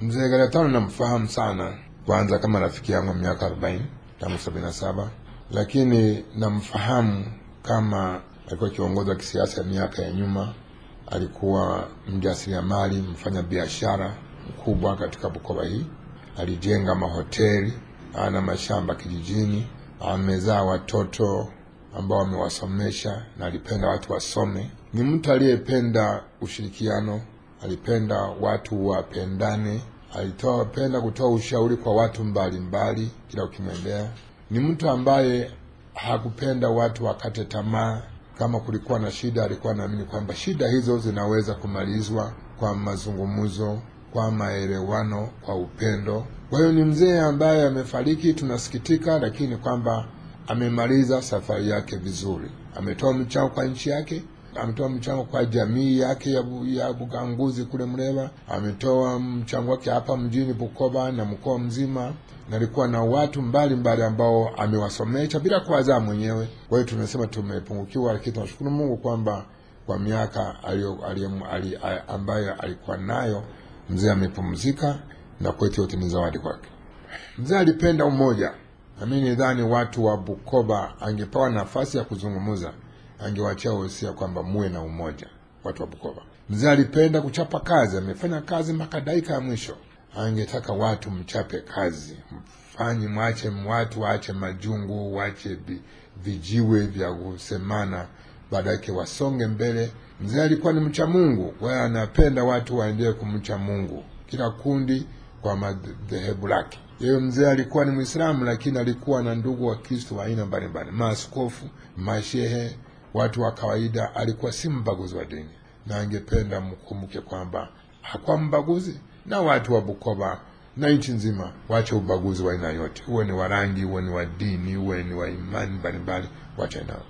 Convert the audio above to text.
Mzee Galatano namfahamu sana, kwanza kama rafiki yangu miaka arobaini tangu sabini na saba, lakini namfahamu kama alikuwa kiongozi wa kisiasa miaka ya nyuma. Alikuwa mjasiriamali, mfanya biashara mkubwa katika Bukoba hii. Alijenga mahoteli, ana mashamba kijijini, amezaa watoto ambao amewasomesha na alipenda watu wasome. Ni mtu aliyependa ushirikiano, alipenda watu wapendane, alipenda kutoa ushauri kwa watu mbalimbali mbali, kila ukimwendea. Ni mtu ambaye hakupenda watu wakate tamaa. Kama kulikuwa na shida, alikuwa naamini kwamba shida hizo zinaweza kumalizwa kwa mazungumzo, kwa maelewano, kwa upendo. Kwa hiyo ni mzee ambaye amefariki, tunasikitika, lakini kwamba amemaliza safari yake vizuri. Ametoa mchao kwa nchi yake, ametoa mchango kwa jamii yake ya, bu, ya Buganguzi kule Mreba. ametoa mchango wake hapa mjini Bukoba na mkoa mzima, na alikuwa na watu mbalimbali mbali ambao amewasomesha bila kuwazaa mwenyewe. Kwa hiyo tumesema tumepungukiwa, lakini tunashukuru Mungu kwamba kwa miaka alio, alio, alio, ambayo alikuwa nayo mzee amepumzika, na kwetu yote ni zawadi kwake. Mzee alipenda umoja nami nidhani watu wa Bukoba angepewa nafasi ya kuzungumza, angewachia wosia kwamba muwe na umoja. Watu wa Bukoba, mzee alipenda kuchapa kazi, amefanya kazi mpaka dakika ya mwisho. Angetaka watu mchape kazi, mfanye mwache watu waache majungu, waache vijiwe vya kusemana, baadake wasonge mbele. Mzee alikuwa ni mcha Mungu, kwa hiyo anapenda watu waendelee kumcha Mungu, kila kundi kwa madhehebu lake. Yeye mzee alikuwa ni Mwislamu, lakini alikuwa na ndugu wa Kristo wa aina mbalimbali, maaskofu, mashehe, watu wa kawaida. Alikuwa si mbaguzi wa dini, na angependa mkumbuke kwamba hakuwa mbaguzi, na watu wa Bukoba na nchi nzima wache ubaguzi wa aina yote, uwe ni wa rangi, uwe ni wa dini, uwe ni wa imani mbalimbali, wache nao.